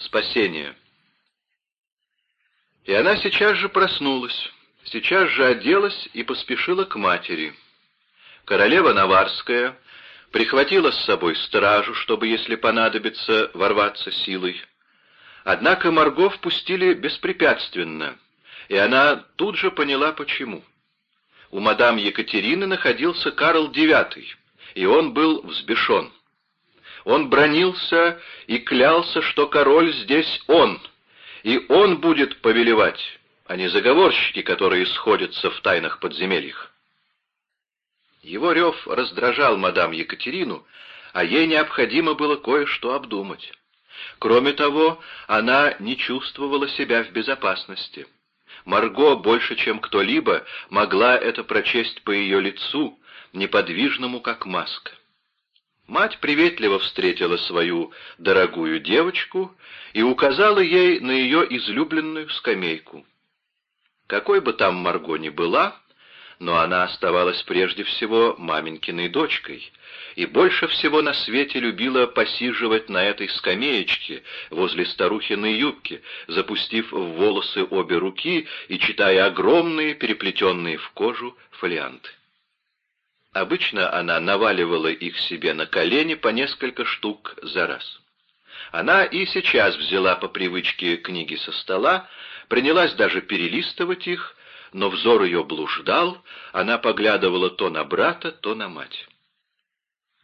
Спасение. И она сейчас же проснулась, сейчас же оделась и поспешила к матери. Королева Наварская прихватила с собой стражу, чтобы, если понадобится, ворваться силой. Однако Марго впустили беспрепятственно, и она тут же поняла, почему. У мадам Екатерины находился Карл IX, и он был взбешен. Он бронился и клялся, что король здесь он, и он будет повелевать, а не заговорщики, которые сходятся в тайных подземельях. Его рев раздражал мадам Екатерину, а ей необходимо было кое-что обдумать. Кроме того, она не чувствовала себя в безопасности. Марго больше, чем кто-либо, могла это прочесть по ее лицу, неподвижному, как маска. Мать приветливо встретила свою дорогую девочку и указала ей на ее излюбленную скамейку. Какой бы там Марго ни была, но она оставалась прежде всего маменькиной дочкой, и больше всего на свете любила посиживать на этой скамеечке возле старухиной юбки, запустив в волосы обе руки и читая огромные, переплетенные в кожу фолианты. Обычно она наваливала их себе на колени по несколько штук за раз. Она и сейчас взяла по привычке книги со стола, принялась даже перелистывать их, но взор ее блуждал, она поглядывала то на брата, то на мать.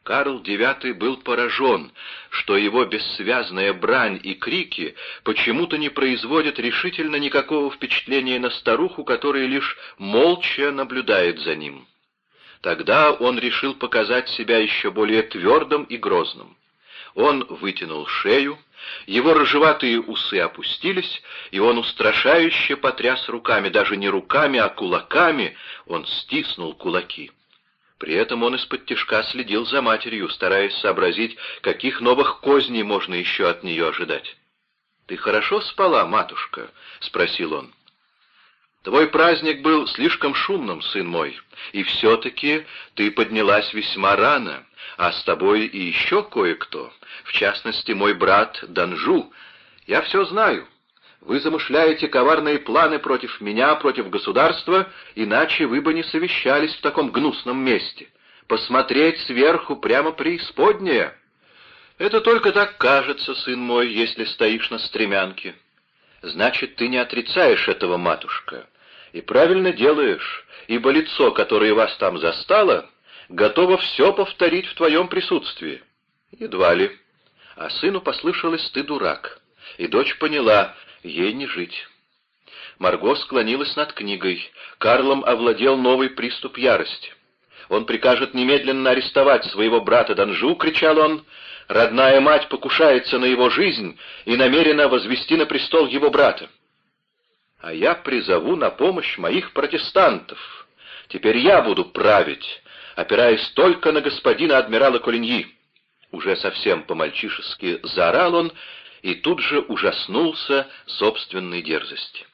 Карл IX был поражен, что его бессвязная брань и крики почему-то не производят решительно никакого впечатления на старуху, которая лишь молча наблюдает за ним. Тогда он решил показать себя еще более твердым и грозным. Он вытянул шею, его рыжеватые усы опустились, и он устрашающе потряс руками, даже не руками, а кулаками, он стиснул кулаки. При этом он из-под тишка следил за матерью, стараясь сообразить, каких новых козней можно еще от нее ожидать. «Ты хорошо спала, матушка?» — спросил он. Твой праздник был слишком шумным, сын мой, и все-таки ты поднялась весьма рано, а с тобой и еще кое-кто, в частности, мой брат Данжу. Я все знаю. Вы замышляете коварные планы против меня, против государства, иначе вы бы не совещались в таком гнусном месте. Посмотреть сверху прямо преисподнее. Это только так кажется, сын мой, если стоишь на стремянке. Значит, ты не отрицаешь этого, матушка. И правильно делаешь, ибо лицо, которое вас там застало, готово все повторить в твоем присутствии. Едва ли. А сыну послышалось «ты дурак», и дочь поняла, ей не жить. Марго склонилась над книгой. Карлом овладел новый приступ ярости. «Он прикажет немедленно арестовать своего брата Данжу», — кричал он. «Родная мать покушается на его жизнь и намерена возвести на престол его брата а я призову на помощь моих протестантов. Теперь я буду править, опираясь только на господина адмирала Колиньи. Уже совсем по-мальчишески заорал он и тут же ужаснулся собственной дерзости.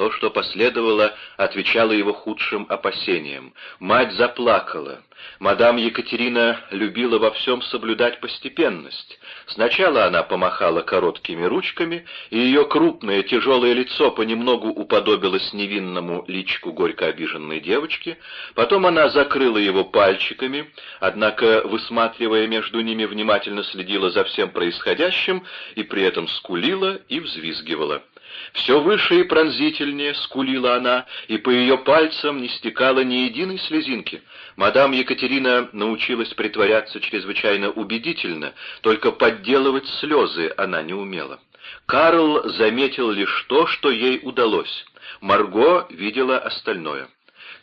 То, что последовало, отвечало его худшим опасениям. Мать заплакала. Мадам Екатерина любила во всем соблюдать постепенность. Сначала она помахала короткими ручками, и ее крупное тяжелое лицо понемногу уподобилось невинному личку горько обиженной девочки. Потом она закрыла его пальчиками, однако, высматривая между ними, внимательно следила за всем происходящим и при этом скулила и взвизгивала. Все выше и пронзительнее скулила она, и по ее пальцам не стекало ни единой слезинки. Мадам Екатерина научилась притворяться чрезвычайно убедительно, только подделывать слезы она не умела. Карл заметил лишь то, что ей удалось. Марго видела остальное.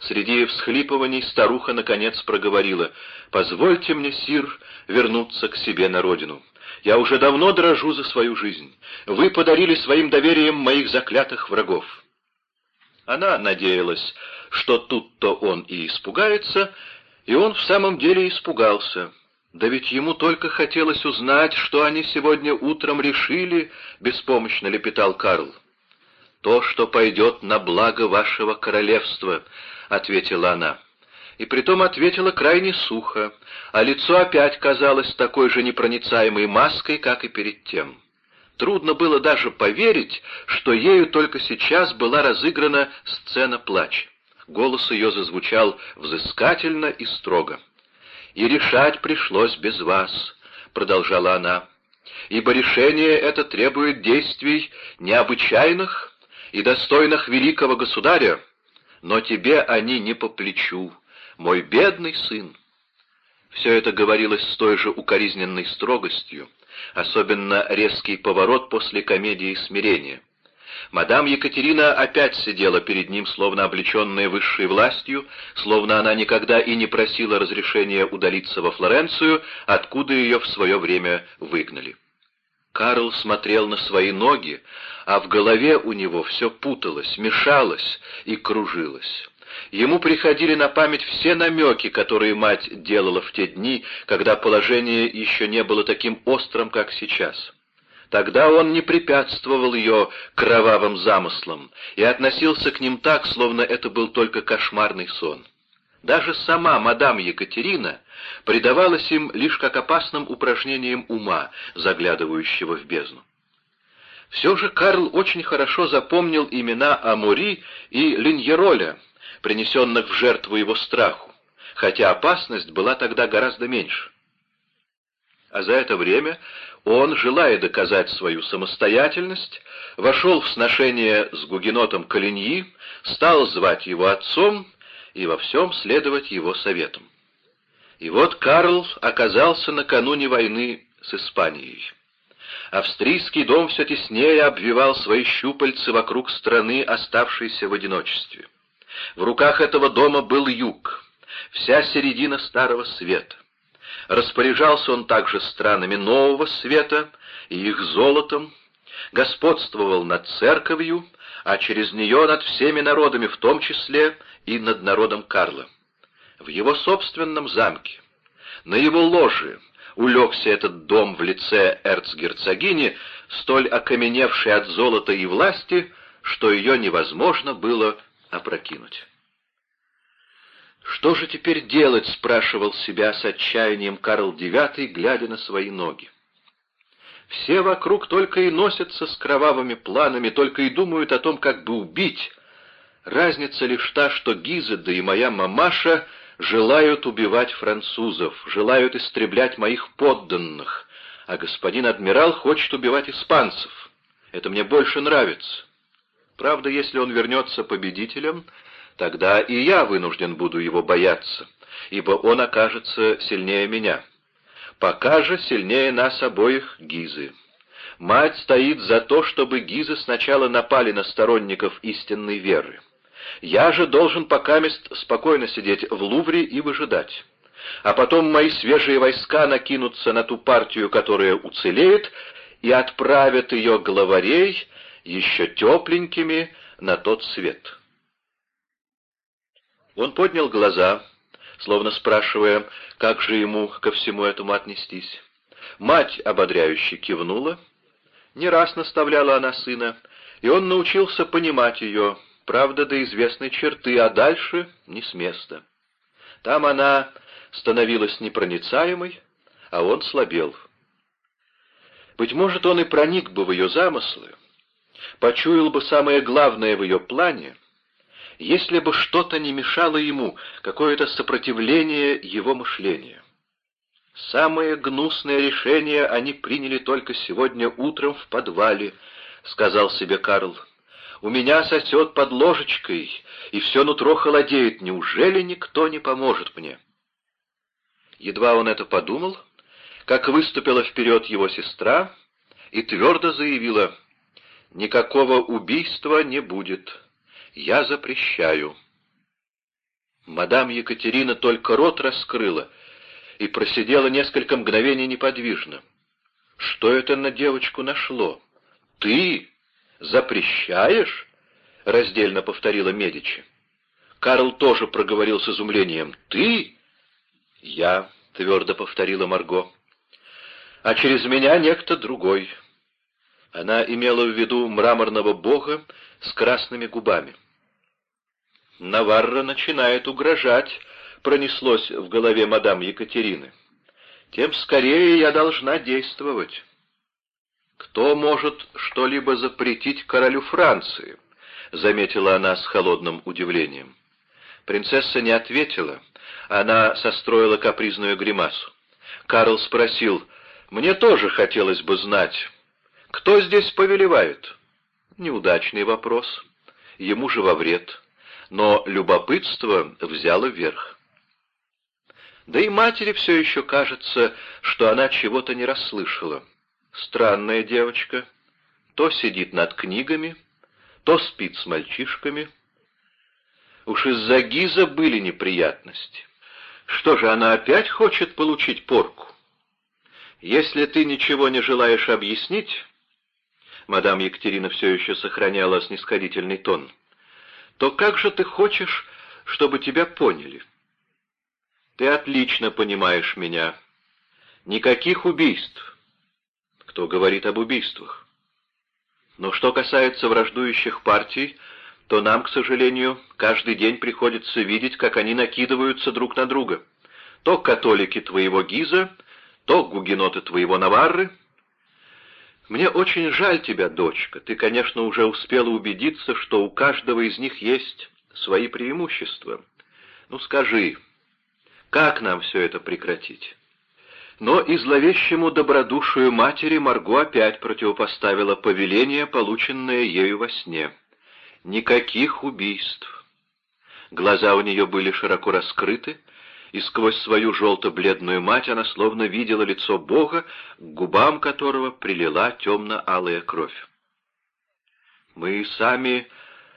Среди всхлипываний старуха наконец проговорила «Позвольте мне, сир, вернуться к себе на родину. Я уже давно дрожу за свою жизнь. Вы подарили своим доверием моих заклятых врагов». Она надеялась, что тут-то он и испугается, и он в самом деле испугался. Да ведь ему только хотелось узнать, что они сегодня утром решили, — беспомощно лепетал Карл. «То, что пойдет на благо вашего королевства», — ответила она и притом ответила крайне сухо, а лицо опять казалось такой же непроницаемой маской, как и перед тем. Трудно было даже поверить, что ею только сейчас была разыграна сцена плача. Голос ее зазвучал взыскательно и строго. «И решать пришлось без вас», — продолжала она, — «ибо решение это требует действий необычайных и достойных великого государя, но тебе они не по плечу, мой бедный сын». Все это говорилось с той же укоризненной строгостью, особенно резкий поворот после комедии смирения. Мадам Екатерина опять сидела перед ним, словно облеченная высшей властью, словно она никогда и не просила разрешения удалиться во Флоренцию, откуда ее в свое время выгнали. Карл смотрел на свои ноги, а в голове у него все путалось, мешалось и кружилось. Ему приходили на память все намеки, которые мать делала в те дни, когда положение еще не было таким острым, как сейчас. Тогда он не препятствовал ее кровавым замыслам и относился к ним так, словно это был только кошмарный сон. Даже сама мадам Екатерина предавалась им лишь как опасным упражнениям ума, заглядывающего в бездну. Все же Карл очень хорошо запомнил имена Амури и Линьероля, принесенных в жертву его страху, хотя опасность была тогда гораздо меньше. А за это время он, желая доказать свою самостоятельность, вошел в сношение с гугенотом Калиньи, стал звать его отцом и во всем следовать его советам. И вот Карл оказался накануне войны с Испанией. Австрийский дом все теснее обвивал свои щупальцы вокруг страны, оставшейся в одиночестве. В руках этого дома был юг, вся середина Старого Света. Распоряжался он также странами Нового Света и их золотом, господствовал над церковью, а через нее над всеми народами, в том числе и над народом Карла. В его собственном замке, на его ложе, улегся этот дом в лице эрцгерцогини, столь окаменевшей от золота и власти, что ее невозможно было опрокинуть. «Что же теперь делать?» — спрашивал себя с отчаянием Карл IX, глядя на свои ноги. Все вокруг только и носятся с кровавыми планами, только и думают о том, как бы убить. Разница лишь та, что Гиза, да и моя мамаша желают убивать французов, желают истреблять моих подданных, а господин адмирал хочет убивать испанцев. Это мне больше нравится. Правда, если он вернется победителем, тогда и я вынужден буду его бояться, ибо он окажется сильнее меня. Пока же сильнее нас обоих Гизы. Мать стоит за то, чтобы Гизы сначала напали на сторонников истинной веры. Я же должен покамест спокойно сидеть в Лувре и выжидать. А потом мои свежие войска накинутся на ту партию, которая уцелеет, и отправят ее главарей еще тепленькими на тот свет. Он поднял глаза, словно спрашивая, как же ему ко всему этому отнестись. Мать ободряюще кивнула. Не раз наставляла она сына, и он научился понимать ее, правда, до известной черты, а дальше не с места. Там она становилась непроницаемой, а он слабел. Быть может, он и проник бы в ее замыслы, почуял бы самое главное в ее плане, если бы что-то не мешало ему, какое-то сопротивление его мышлению. «Самое гнусное решение они приняли только сегодня утром в подвале», — сказал себе Карл. «У меня сосет под ложечкой, и все нутро холодеет. Неужели никто не поможет мне?» Едва он это подумал, как выступила вперед его сестра и твердо заявила — Никакого убийства не будет. Я запрещаю. Мадам Екатерина только рот раскрыла и просидела несколько мгновений неподвижно. Что это на девочку нашло? Ты запрещаешь? Раздельно повторила Медичи. Карл тоже проговорил с изумлением. Ты? Я, твердо повторила Марго. А через меня некто другой. Она имела в виду мраморного бога с красными губами. «Наварра начинает угрожать», — пронеслось в голове мадам Екатерины. «Тем скорее я должна действовать». кто может что-либо запретить королю Франции?» — заметила она с холодным удивлением. Принцесса не ответила. Она состроила капризную гримасу. Карл спросил, «Мне тоже хотелось бы знать, кто здесь повелевает?» Неудачный вопрос. Ему же во вред. Но любопытство взяло верх. Да и матери все еще кажется, что она чего-то не расслышала. Странная девочка. То сидит над книгами, то спит с мальчишками. Уж из-за Гиза были неприятности. Что же, она опять хочет получить порку? Если ты ничего не желаешь объяснить, мадам Екатерина все еще сохраняла снисходительный тон, то как же ты хочешь, чтобы тебя поняли? Ты отлично понимаешь меня. Никаких убийств. Кто говорит об убийствах? Но что касается враждующих партий, то нам, к сожалению, каждый день приходится видеть, как они накидываются друг на друга. То католики твоего Гиза, то гугеноты твоего Наварры. Мне очень жаль тебя, дочка. Ты, конечно, уже успела убедиться, что у каждого из них есть свои преимущества. Ну скажи, как нам все это прекратить? Но и зловещему добродушию матери Марго опять противопоставила повеление, полученное ею во сне. Никаких убийств. Глаза у нее были широко раскрыты, и сквозь свою желто-бледную мать она словно видела лицо Бога, к губам которого прилила темно-алая кровь. «Мы сами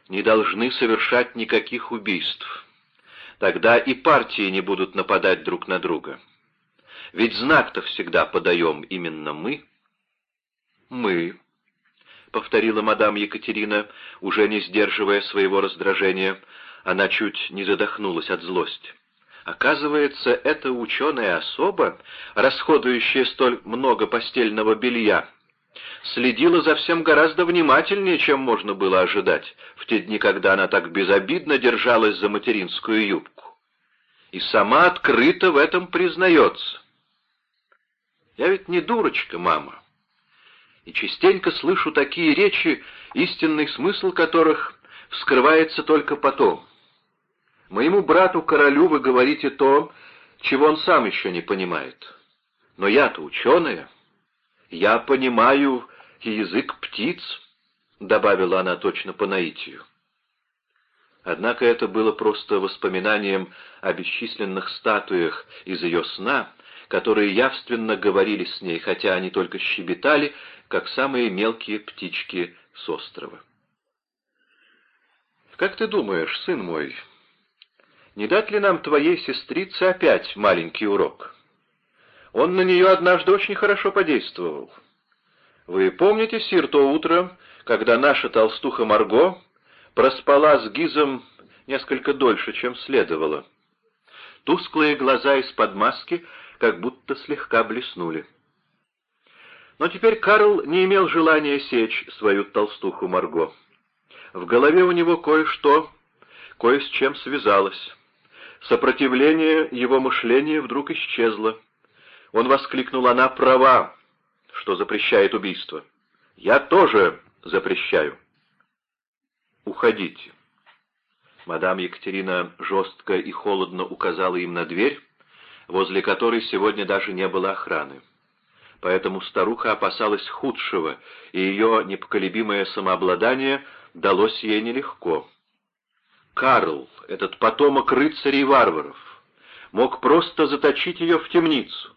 не должны совершать никаких убийств. Тогда и партии не будут нападать друг на друга. Ведь знак-то всегда подаем именно мы». «Мы», — повторила мадам Екатерина, уже не сдерживая своего раздражения. Она чуть не задохнулась от злости. Оказывается, эта ученая особа, расходующая столь много постельного белья, следила за всем гораздо внимательнее, чем можно было ожидать в те дни, когда она так безобидно держалась за материнскую юбку. И сама открыто в этом признается. Я ведь не дурочка, мама и частенько слышу такие речи, истинный смысл которых вскрывается только потом. Моему брату-королю вы говорите то, чего он сам еще не понимает. Но я-то ученая. Я понимаю язык птиц, — добавила она точно по наитию. Однако это было просто воспоминанием о бесчисленных статуях из ее сна, которые явственно говорили с ней, хотя они только щебетали, как самые мелкие птички с острова. «Как ты думаешь, сын мой, не дать ли нам твоей сестрице опять маленький урок? Он на нее однажды очень хорошо подействовал. Вы помните, сир, то утро, когда наша толстуха Марго проспала с Гизом несколько дольше, чем следовало?» Тусклые глаза из-под маски — как будто слегка блеснули. Но теперь Карл не имел желания сечь свою толстуху Марго. В голове у него кое-что, кое с чем связалось. Сопротивление его мышления вдруг исчезло. Он воскликнул, она права, что запрещает убийство. Я тоже запрещаю. Уходите. Мадам Екатерина жестко и холодно указала им на дверь, возле которой сегодня даже не было охраны. Поэтому старуха опасалась худшего, и ее непоколебимое самообладание далось ей нелегко. Карл, этот потомок рыцарей и варваров, мог просто заточить ее в темницу,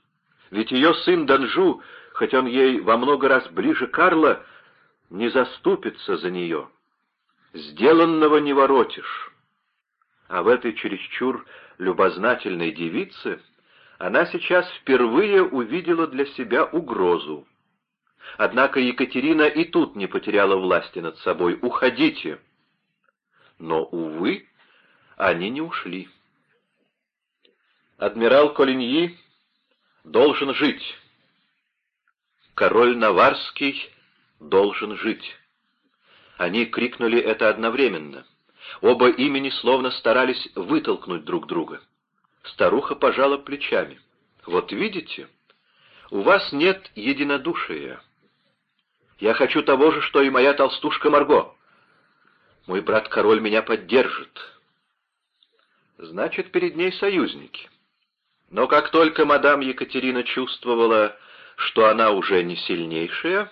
ведь ее сын Данжу, хоть он ей во много раз ближе Карла, не заступится за нее. Сделанного не воротишь. А в этой чересчур любознательной девице она сейчас впервые увидела для себя угрозу. Однако Екатерина и тут не потеряла власти над собой. «Уходите!» Но, увы, они не ушли. Адмирал Колиньи должен жить. Король Наварский должен жить. Они крикнули это одновременно. Оба имени словно старались вытолкнуть друг друга. Старуха пожала плечами. «Вот видите, у вас нет единодушия. Я хочу того же, что и моя толстушка Марго. Мой брат-король меня поддержит. Значит, перед ней союзники. Но как только мадам Екатерина чувствовала, что она уже не сильнейшая,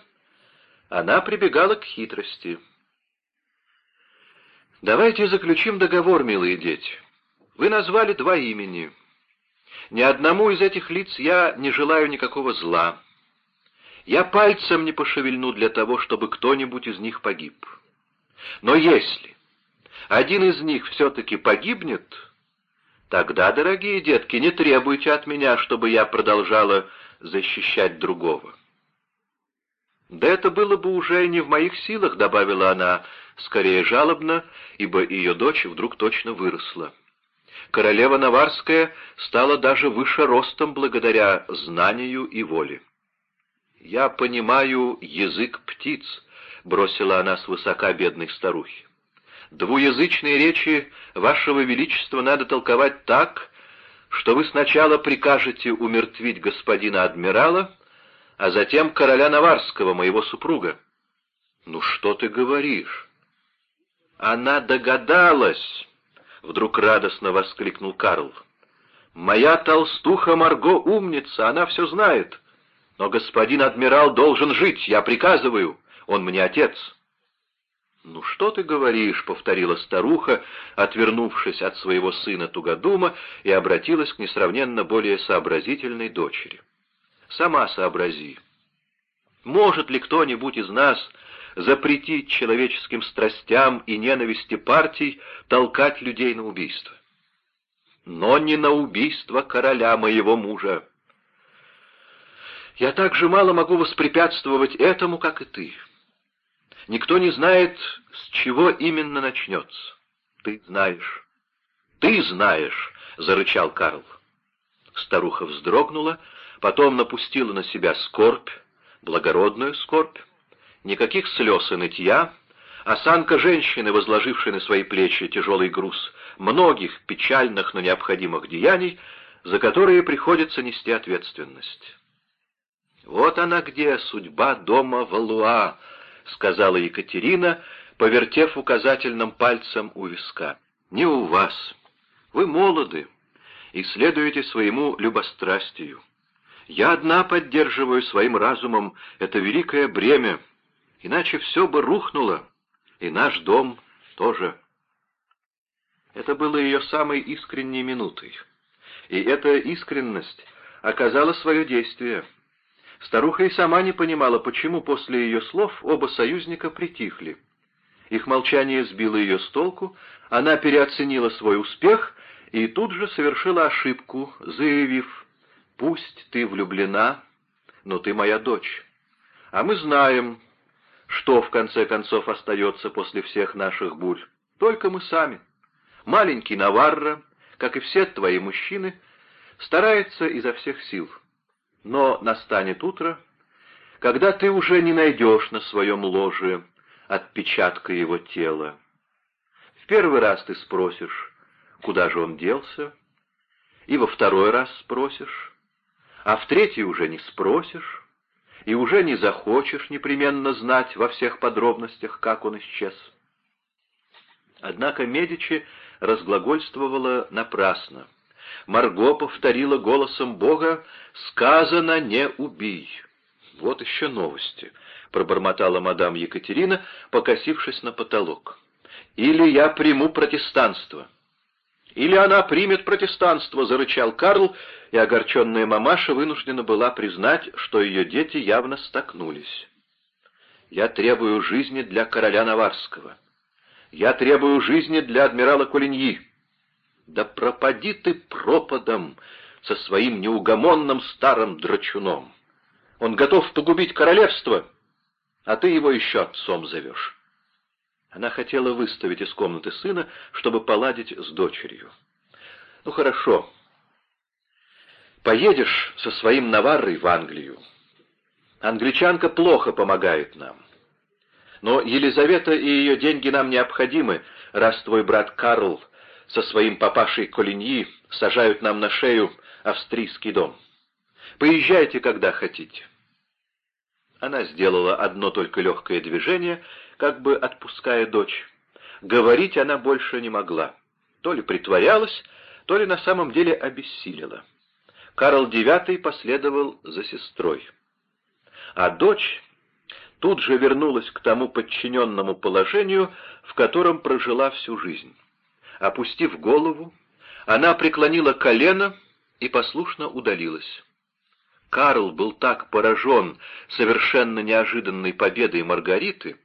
она прибегала к хитрости. «Давайте заключим договор, милые дети. Вы назвали два имени. Ни одному из этих лиц я не желаю никакого зла. Я пальцем не пошевельну для того, чтобы кто-нибудь из них погиб. Но если один из них все-таки погибнет, тогда, дорогие детки, не требуйте от меня, чтобы я продолжала защищать другого. «Да это было бы уже не в моих силах», — добавила она, скорее жалобно, ибо ее дочь вдруг точно выросла. Королева Наварская стала даже выше ростом благодаря знанию и воле. «Я понимаю язык птиц», — бросила она свысока бедной старухе. «Двуязычные речи Вашего Величества надо толковать так, что вы сначала прикажете умертвить господина адмирала, а затем короля Наварского, моего супруга». «Ну что ты говоришь?» «Она догадалась!» — вдруг радостно воскликнул Карл. «Моя толстуха Марго умница, она все знает. Но господин адмирал должен жить, я приказываю, он мне отец». «Ну что ты говоришь?» — повторила старуха, отвернувшись от своего сына Тугодума и обратилась к несравненно более сообразительной дочери. «Сама сообрази. Может ли кто-нибудь из нас запретить человеческим страстям и ненависти партий толкать людей на убийство. Но не на убийство короля моего мужа. Я так же мало могу воспрепятствовать этому, как и ты. Никто не знает, с чего именно начнется. Ты знаешь. Ты знаешь, — зарычал Карл. Старуха вздрогнула, потом напустила на себя скорбь, благородную скорбь, Никаких слез и нытья, осанка женщины, возложившей на свои плечи тяжелый груз многих печальных, но необходимых деяний, за которые приходится нести ответственность. «Вот она где, судьба дома Валуа», — сказала Екатерина, повертев указательным пальцем у виска. «Не у вас. Вы молоды и следуете своему любострастию. Я одна поддерживаю своим разумом это великое бремя, Иначе все бы рухнуло, и наш дом тоже. Это было ее самой искренней минутой. И эта искренность оказала свое действие. Старуха и сама не понимала, почему после ее слов оба союзника притихли. Их молчание сбило ее с толку, она переоценила свой успех и тут же совершила ошибку, заявив, «Пусть ты влюблена, но ты моя дочь. А мы знаем, что, в конце концов, остается после всех наших бурь? Только мы сами. Маленький Наварра, как и все твои мужчины, старается изо всех сил. Но настанет утро, когда ты уже не найдешь на своем ложе отпечатка его тела. В первый раз ты спросишь, куда же он делся, и во второй раз спросишь, а в третий уже не спросишь, и уже не захочешь непременно знать во всех подробностях, как он исчез. Однако Медичи разглагольствовала напрасно. Марго повторила голосом Бога «Сказано, не убий». «Вот еще новости», — пробормотала мадам Екатерина, покосившись на потолок. «Или я приму протестанство». «Или она примет протестанство», — зарычал Карл, и огорченная мамаша вынуждена была признать, что ее дети явно столкнулись. «Я требую жизни для короля Наварского. Я требую жизни для адмирала Кулиньи. Да пропади ты пропадом со своим неугомонным старым драчуном. Он готов погубить королевство, а ты его еще отцом зовешь». Она хотела выставить из комнаты сына, чтобы поладить с дочерью. «Ну хорошо. Поедешь со своим Наваррой в Англию. Англичанка плохо помогает нам. Но Елизавета и ее деньги нам необходимы, раз твой брат Карл со своим папашей Колиньи сажают нам на шею австрийский дом. Поезжайте, когда хотите». Она сделала одно только легкое движение, как бы отпуская дочь. Говорить она больше не могла. То ли притворялась, то ли на самом деле обессилила. Карл IX последовал за сестрой. А дочь тут же вернулась к тому подчиненному положению, в котором прожила всю жизнь. Опустив голову, она преклонила колено и послушно удалилась. Карл был так поражен совершенно неожиданной победой Маргариты,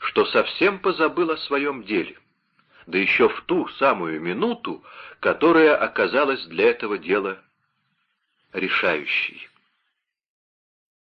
что совсем позабыл о своем деле, да еще в ту самую минуту, которая оказалась для этого дела решающей.